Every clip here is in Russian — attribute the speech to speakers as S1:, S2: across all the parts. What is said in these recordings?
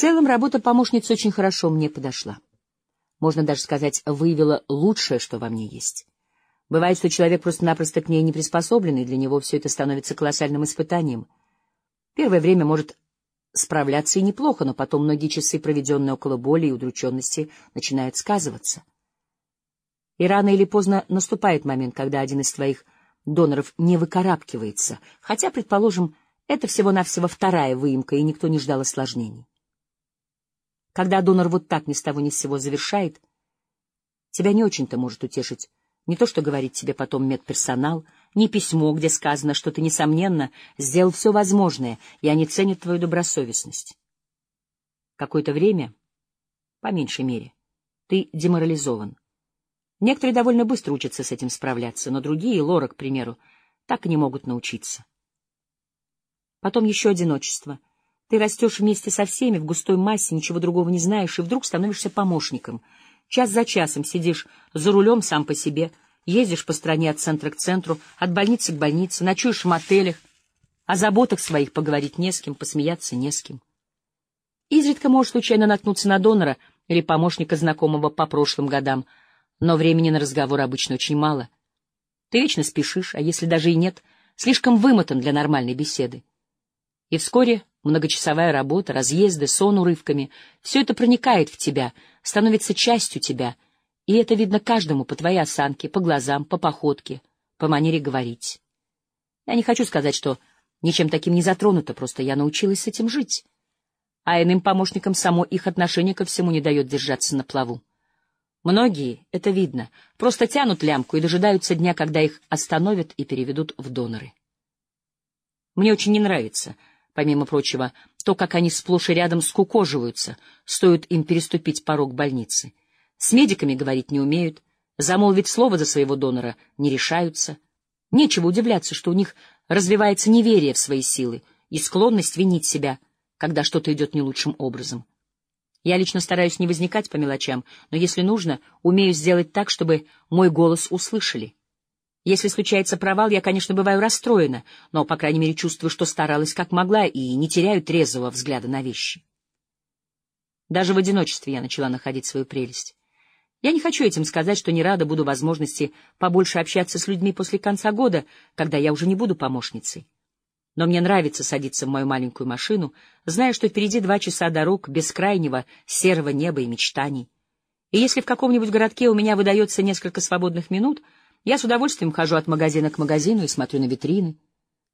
S1: целом работа помощницы очень хорошо мне подошла. Можно даже сказать, выявила лучшее, что во мне есть. Бывает, что человек просто-напросто к ней не приспособлен, и для него все это становится колоссальным испытанием. Первое время может справляться и неплохо, но потом многие часы, проведенные около боли и удрученности, начинают сказываться. И рано или поздно наступает момент, когда один из твоих доноров не выкарабкивается, хотя, предположим, это всего-навсего вторая выемка, и никто не ждал осложнений. Когда донор вот так ни с того ни с сего завершает, тебя не очень-то может утешить не то, что говорит тебе потом медперсонал, не письмо, где сказано, что ты, несомненно, сделал все возможное, и они ценят твою добросовестность. Какое-то время, по меньшей мере, ты деморализован. Некоторые довольно быстро учатся с этим справляться, но другие, Лора, к примеру, так и не могут научиться. Потом еще одиночество. Ты растешь вместе со всеми, в густой массе, ничего другого не знаешь, и вдруг становишься помощником — Час за часом сидишь за рулем сам по себе, ездишь по стране от центра к центру, от больницы к больнице, ночуешь в мотелях, о заботах своих поговорить не с кем, посмеяться не с кем. Изредка можешь случайно наткнуться на донора или помощника знакомого по прошлым годам, но времени на разговор обычно очень мало. Ты вечно спешишь, а если даже и нет, слишком вымотан для нормальной беседы. И вскоре Многочасовая работа, разъезды, сон урывками — все это проникает в тебя, становится частью тебя, и это видно каждому по твоей осанке, по глазам, по походке, по манере говорить. Я не хочу сказать, что ничем таким не затронуто, просто я научилась с этим жить. А иным помощникам само их отношение ко всему не дает держаться на плаву. Многие, это видно, просто тянут лямку и дожидаются дня, когда их остановят и переведут в доноры. Мне очень не нравится — помимо прочего, то, как они сплошь и рядом скукоживаются, стоит им переступить порог больницы. С медиками говорить не умеют, замолвить слово за своего донора не решаются. Нечего удивляться, что у них развивается неверие в свои силы и склонность винить себя, когда что-то идет не лучшим образом. Я лично стараюсь не возникать по мелочам, но если нужно, умею сделать так, чтобы мой голос услышали. Если случается провал, я, конечно, бываю расстроена, но, по крайней мере, чувствую, что старалась как могла и не теряю трезвого взгляда на вещи. Даже в одиночестве я начала находить свою прелесть. Я не хочу этим сказать, что не рада буду возможности побольше общаться с людьми после конца года, когда я уже не буду помощницей. Но мне нравится садиться в мою маленькую машину, зная, что впереди два часа дорог бескрайнего серого неба и мечтаний. И если в каком-нибудь городке у меня выдается несколько свободных минут — я с удовольствием хожу от магазина к магазину и смотрю на витрины.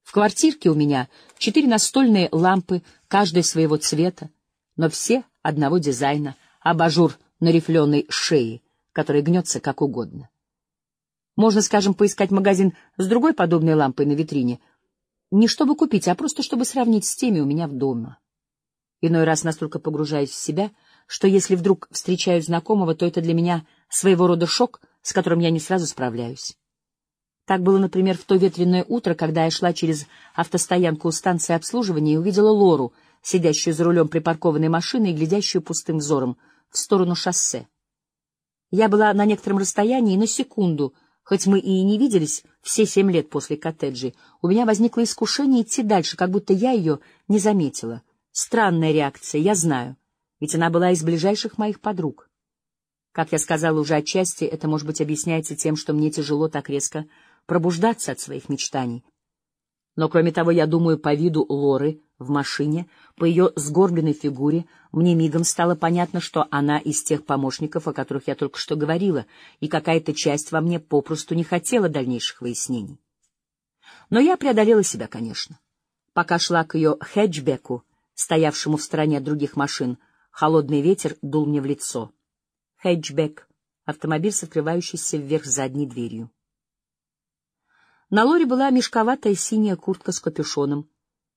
S1: В квартирке у меня четыре настольные лампы, каждая своего цвета, но все одного дизайна, абажур на рифленой шее, который гнется как угодно. Можно, скажем, поискать магазин с другой подобной лампой на витрине, не чтобы купить, а просто чтобы сравнить с теми у меня в доме. Иной раз настолько погружаюсь в себя, что если вдруг встречаю знакомого, то это для меня своего рода шок, с которым я не сразу справляюсь. Так было, например, в то ветреное утро, когда я шла через автостоянку у станции обслуживания и увидела Лору, сидящую за рулем припаркованной машины и глядящую пустым взором в сторону шоссе. Я была на некотором расстоянии, и на секунду, хоть мы и не виделись все семь лет после коттеджей, у меня возникло искушение идти дальше, как будто я ее не заметила. Странная реакция, я знаю, ведь она была из ближайших моих подруг. Как я сказала уже отчасти, это, может быть, объясняется тем, что мне тяжело так резко пробуждаться от своих мечтаний. Но, кроме того, я думаю, по виду Лоры в машине, по ее сгорбленной фигуре, мне мигом стало понятно, что она из тех помощников, о которых я только что говорила, и какая-то часть во мне попросту не хотела дальнейших выяснений. Но я преодолела себя, конечно. Пока шла к ее хэтчбеку, стоявшему в стороне от других машин, холодный ветер дул мне в лицо — хэтчбэк, автомобиль с открывающейся вверх задней дверью. На Лоре была мешковатая синяя куртка с капюшоном,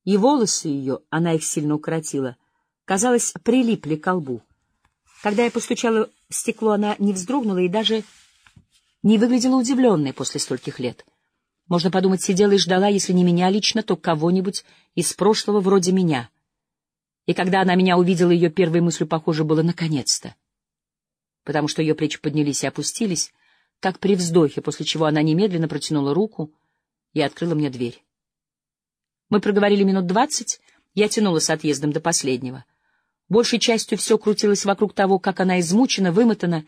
S1: и волосы ее, она их сильно укоротила, казалось, прилипли к лбу. Когда я постучала в стекло, она не вздрогнула и даже не выглядела удивленной после стольких лет. Можно подумать, сидела и ждала, если не меня лично, то кого-нибудь из прошлого вроде меня. И когда она меня увидела, ее первой мыслью, похоже, было «наконец-то» потому что ее плечи поднялись и опустились, как при вздохе, после чего она немедленно протянула руку и открыла мне дверь. Мы проговорили минут двадцать, я тянула с отъездом до последнего. Большей частью все крутилось вокруг того, как она измучена, вымотана,